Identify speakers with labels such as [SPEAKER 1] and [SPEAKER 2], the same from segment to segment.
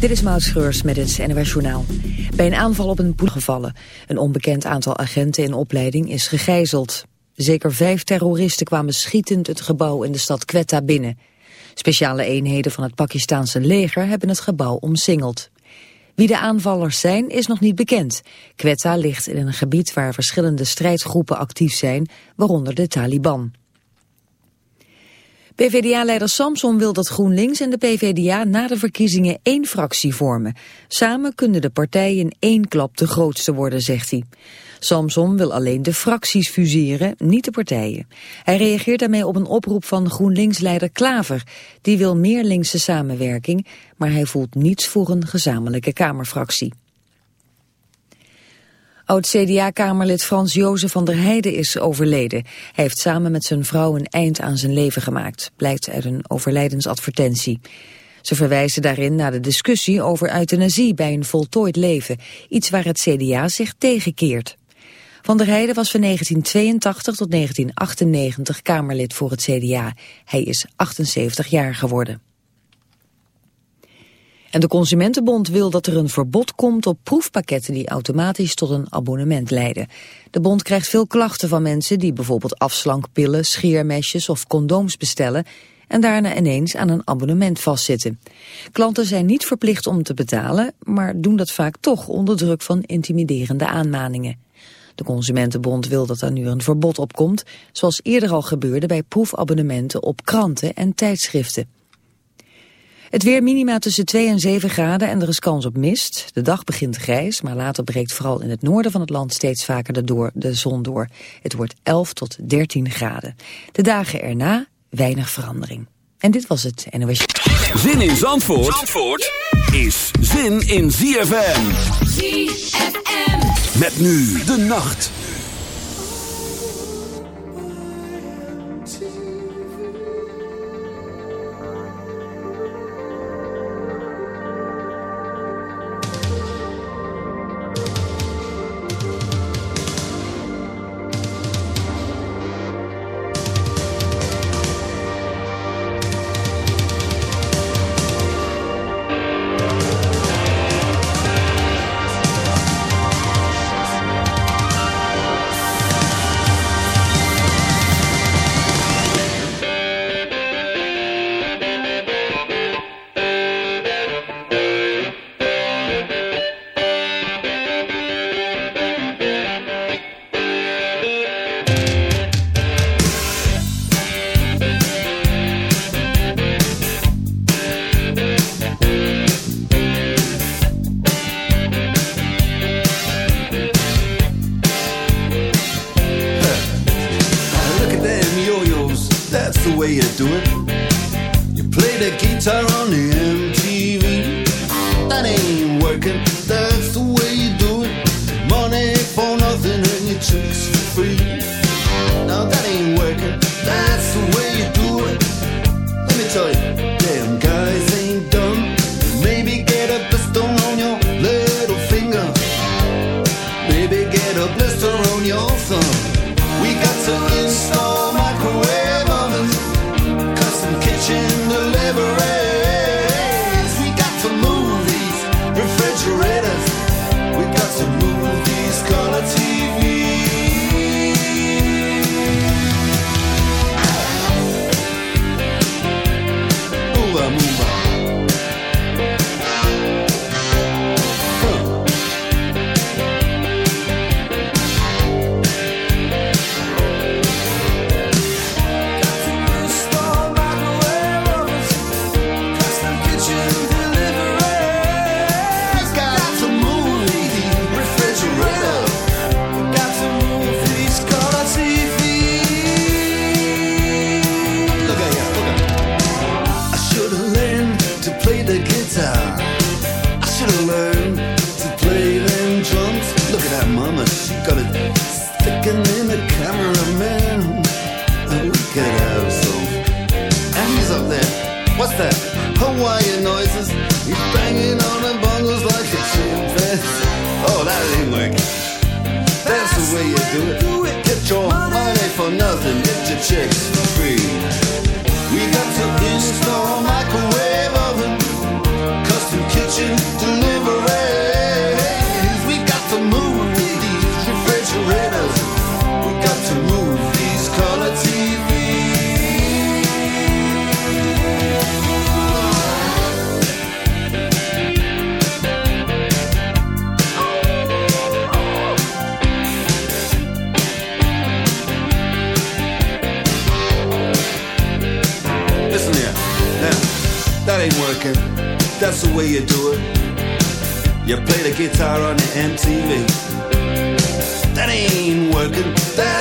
[SPEAKER 1] Dit is Maud Schreurs met het NOS Journaal. Bij een aanval op een poel gevallen. Een onbekend aantal agenten in opleiding is gegijzeld. Zeker vijf terroristen kwamen schietend het gebouw in de stad Quetta binnen. Speciale eenheden van het Pakistaanse leger hebben het gebouw omsingeld. Wie de aanvallers zijn is nog niet bekend. Quetta ligt in een gebied waar verschillende strijdgroepen actief zijn, waaronder de Taliban. PvdA-leider Samson wil dat GroenLinks en de PvdA na de verkiezingen één fractie vormen. Samen kunnen de partijen één klap de grootste worden, zegt hij. Samson wil alleen de fracties fuseren, niet de partijen. Hij reageert daarmee op een oproep van GroenLinks-leider Klaver. Die wil meer linkse samenwerking, maar hij voelt niets voor een gezamenlijke Kamerfractie. Oud-CDA-kamerlid Frans Jozef van der Heijden is overleden. Hij heeft samen met zijn vrouw een eind aan zijn leven gemaakt, blijkt uit een overlijdensadvertentie. Ze verwijzen daarin naar de discussie over euthanasie bij een voltooid leven, iets waar het CDA zich tegenkeert. Van der Heijden was van 1982 tot 1998 Kamerlid voor het CDA. Hij is 78 jaar geworden. En de Consumentenbond wil dat er een verbod komt op proefpakketten die automatisch tot een abonnement leiden. De bond krijgt veel klachten van mensen die bijvoorbeeld afslankpillen, scheermesjes of condooms bestellen en daarna ineens aan een abonnement vastzitten. Klanten zijn niet verplicht om te betalen, maar doen dat vaak toch onder druk van intimiderende aanmaningen. De Consumentenbond wil dat er nu een verbod op komt, zoals eerder al gebeurde bij proefabonnementen op kranten en tijdschriften. Het weer minima tussen 2 en 7 graden en er is kans op mist. De dag begint grijs, maar later breekt vooral in het noorden van het land steeds vaker de, door, de zon door. Het wordt 11 tot 13 graden. De dagen erna weinig verandering. En dit was het NOS.
[SPEAKER 2] Zin in Zandvoort, Zandvoort is zin in ZFM.
[SPEAKER 3] ZFM.
[SPEAKER 2] Met nu de nacht.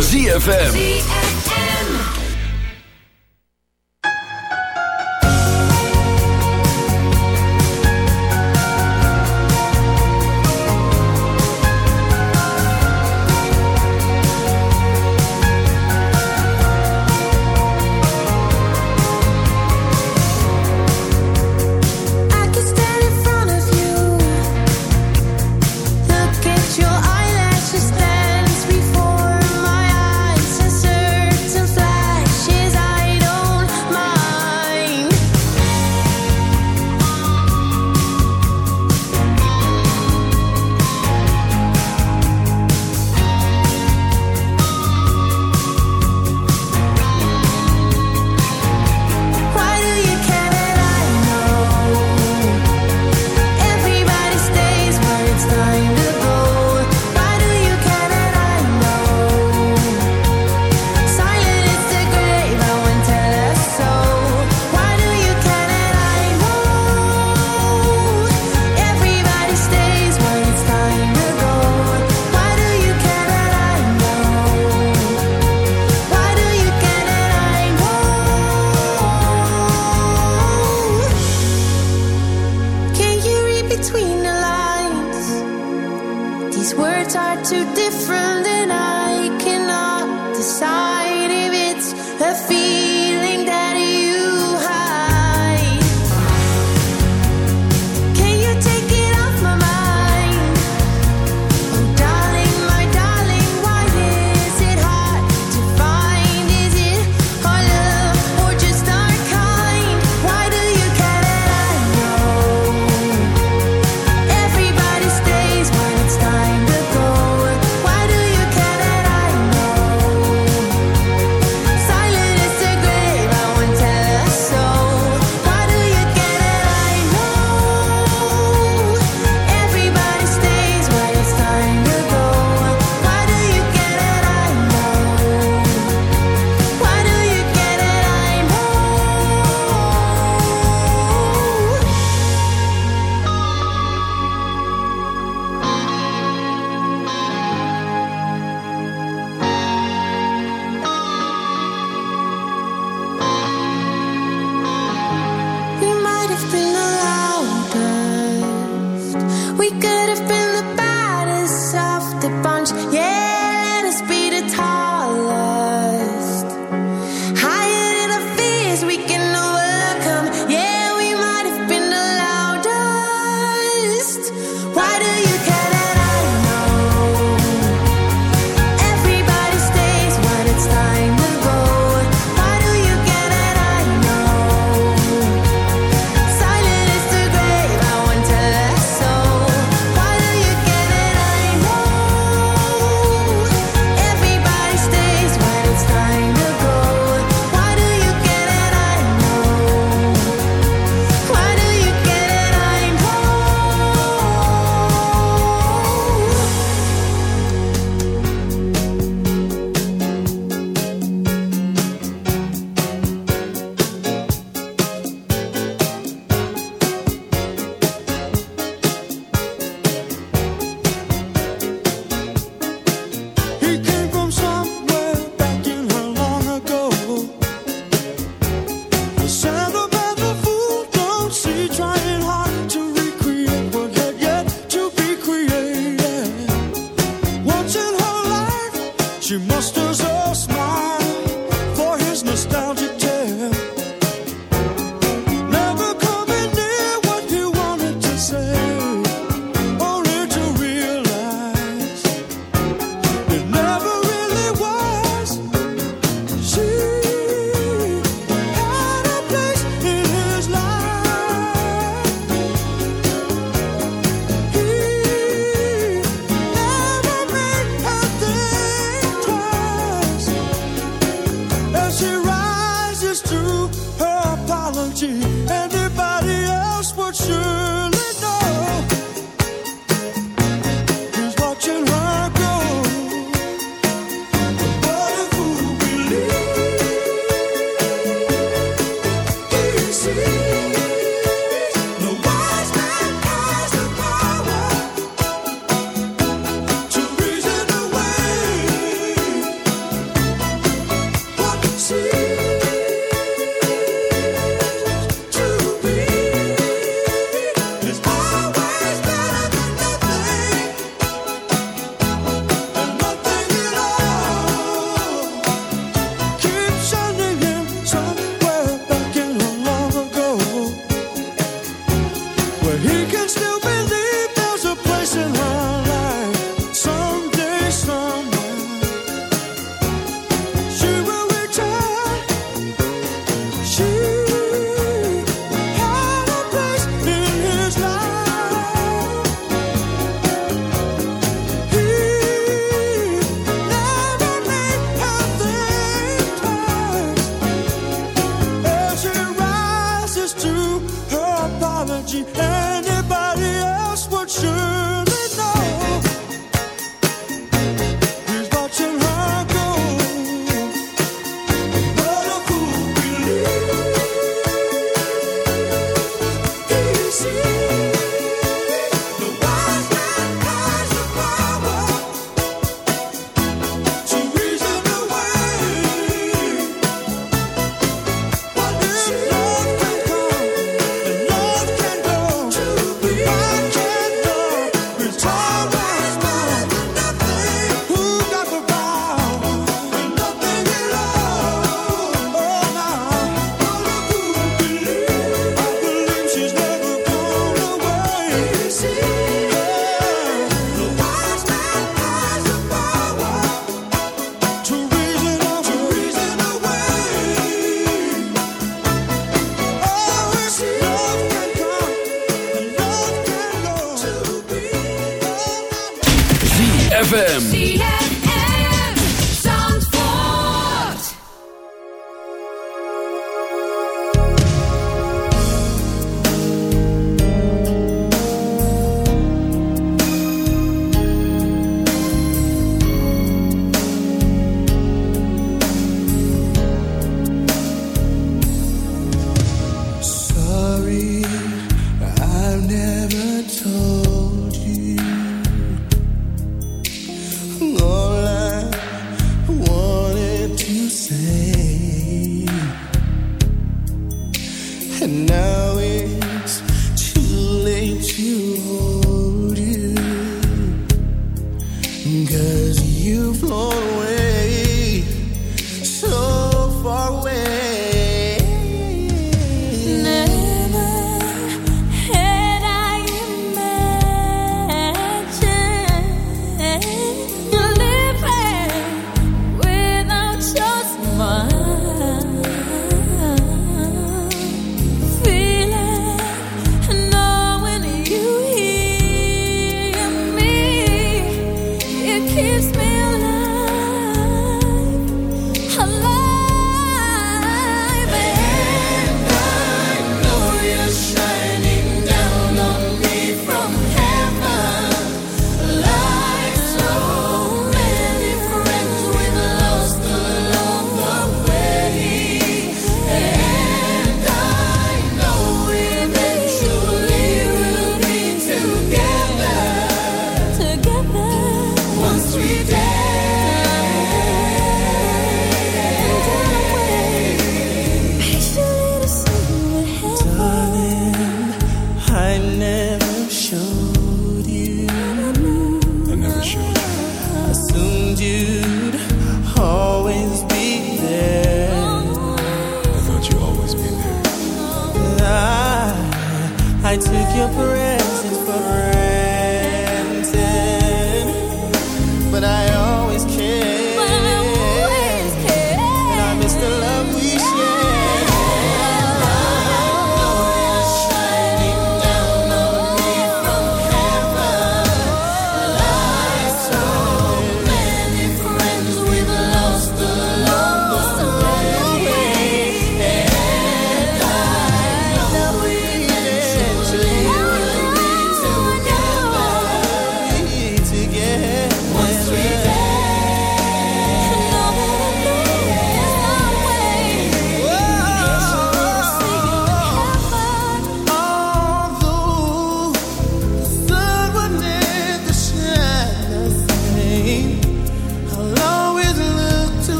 [SPEAKER 4] ZFM.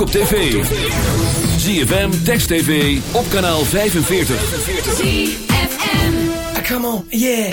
[SPEAKER 4] op tv. ZFM, Text TV, op kanaal 45.
[SPEAKER 5] ZFM. Ah, come on, yeah.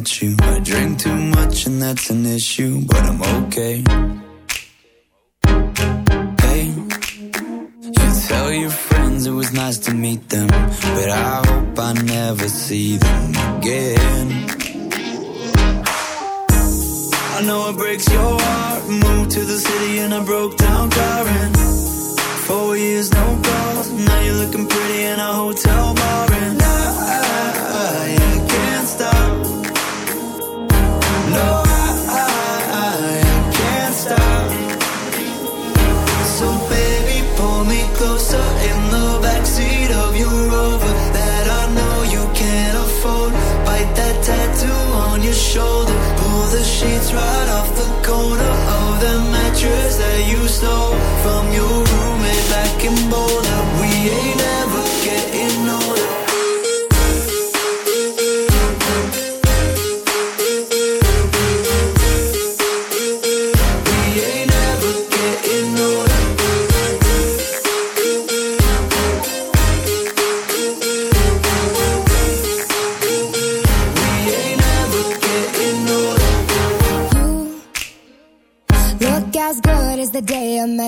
[SPEAKER 5] you.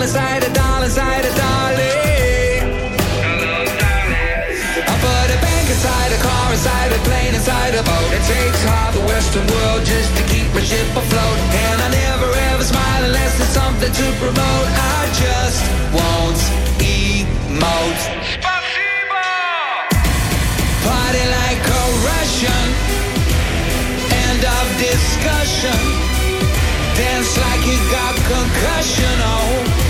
[SPEAKER 5] dalen, zijde dalen, zijde dalen. I put a bank inside a car, inside a plane, inside a boat. It takes half the Western world just to keep my ship afloat. And I never ever smile unless there's something to promote. I just won't emote. Spasibo! Party like a Russian. End of discussion dance like you got concussion, oh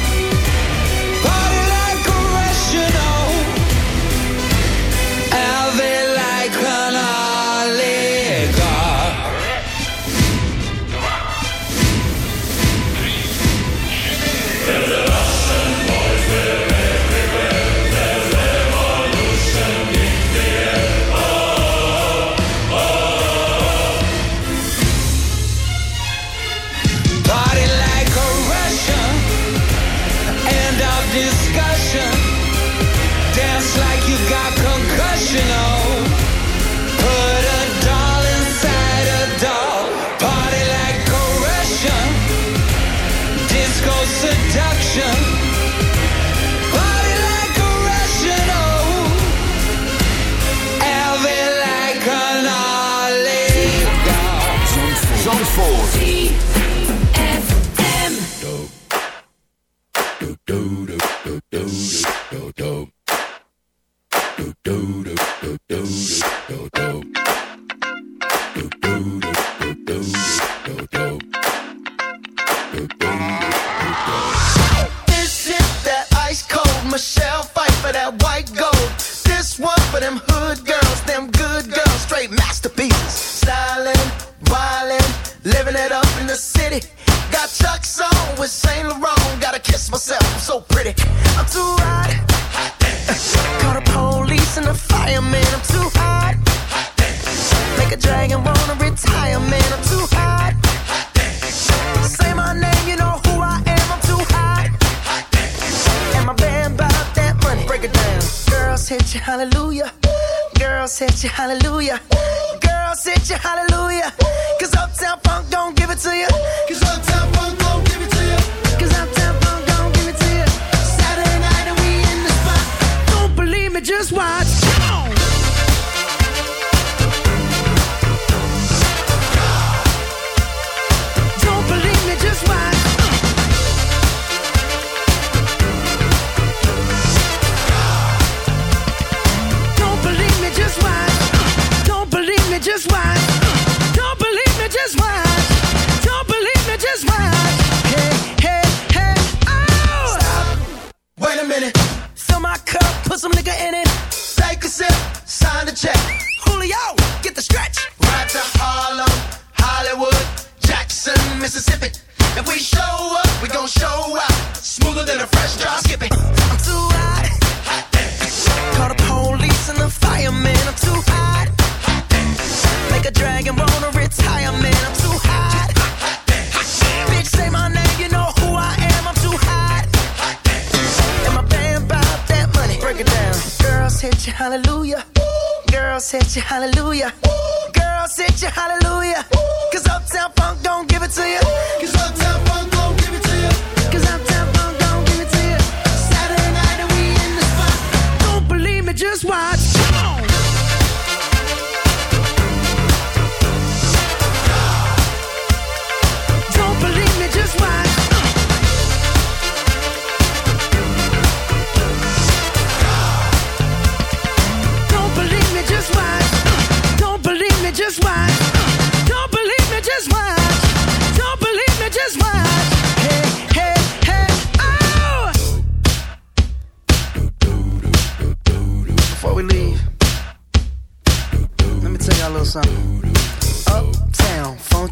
[SPEAKER 5] Set you hallelujah. Ooh. Girls you hallelujah. Ooh. Cause Uptown Funk don't give it to you. Ooh. Cause Uptown Funk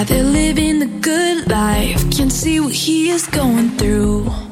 [SPEAKER 3] rather living the good life. Can't see what he is going through.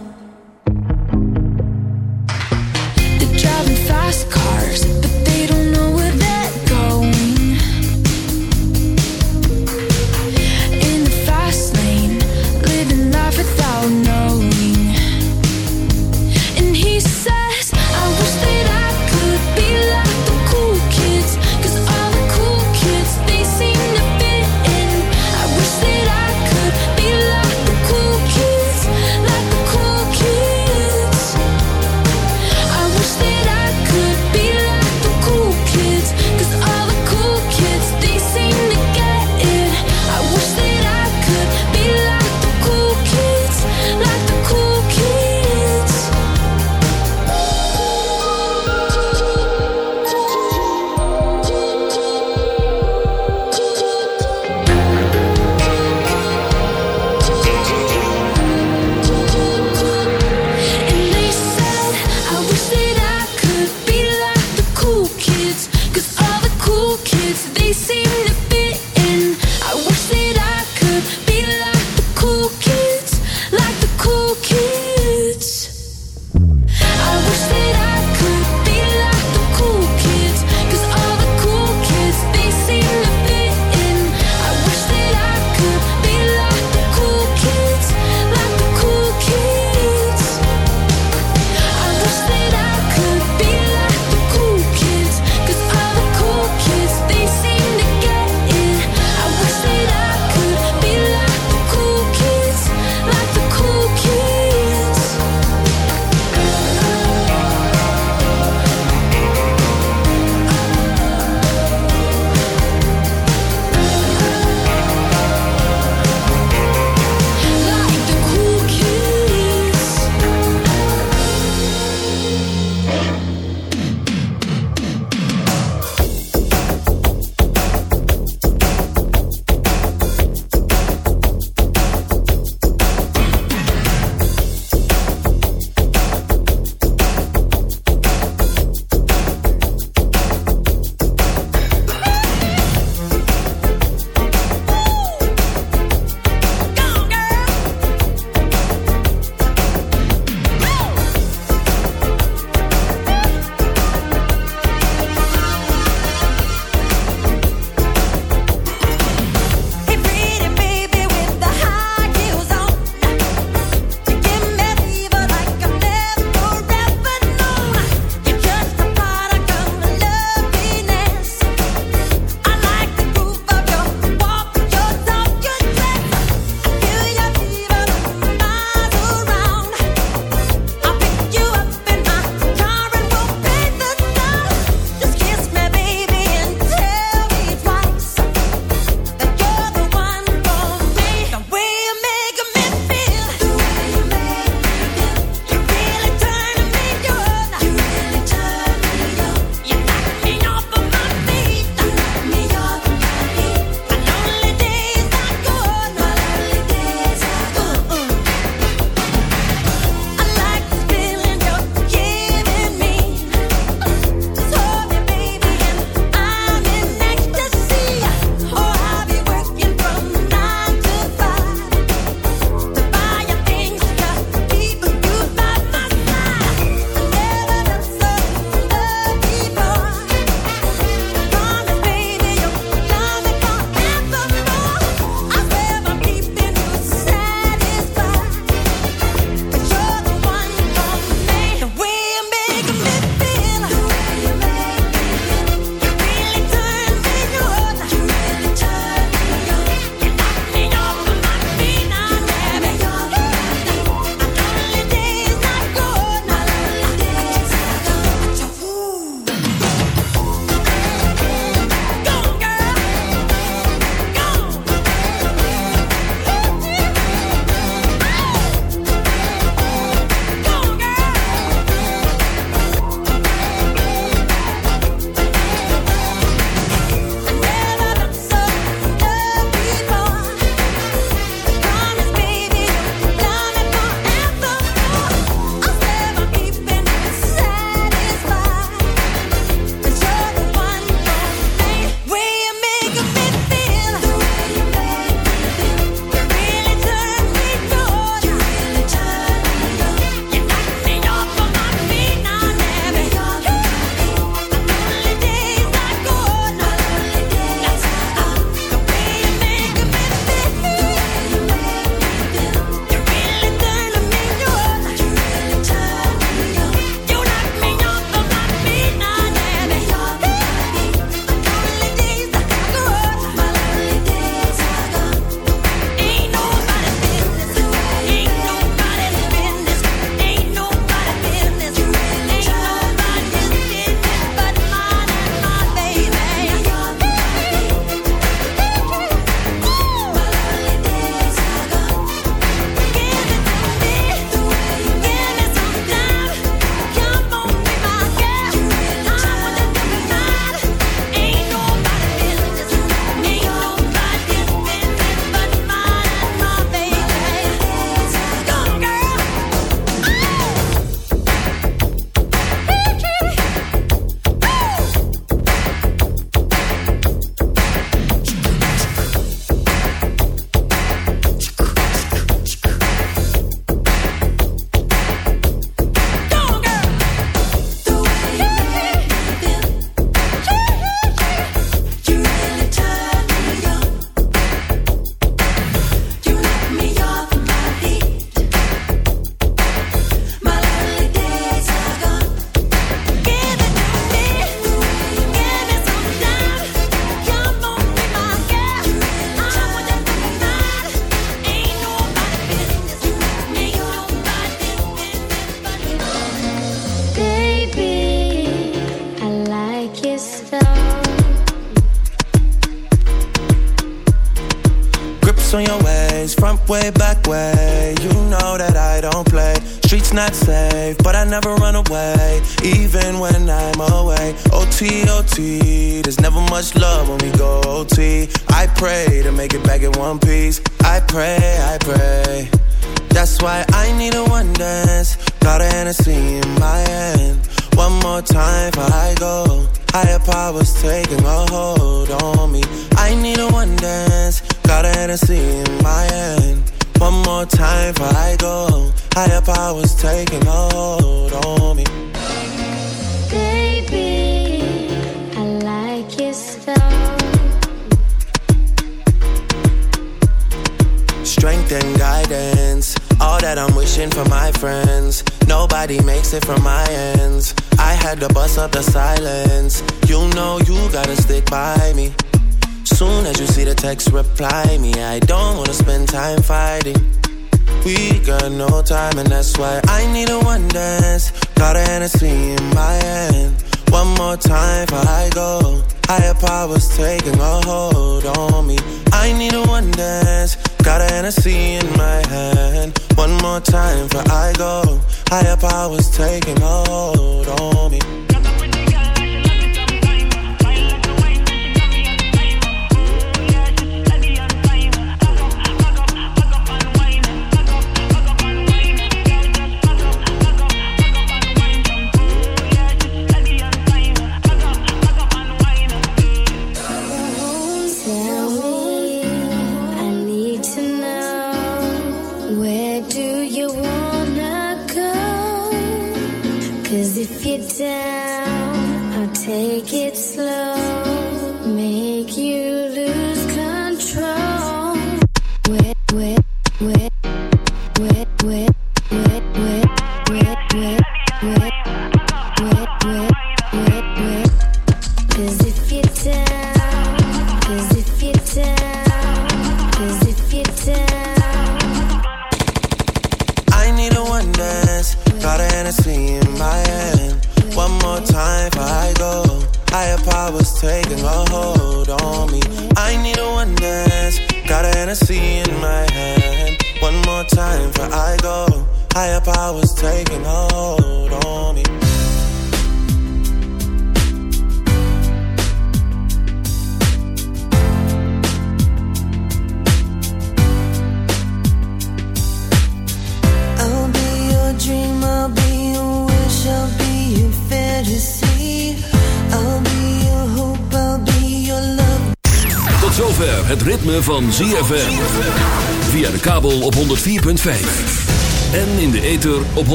[SPEAKER 3] I
[SPEAKER 6] go, higher powers taking hold on me.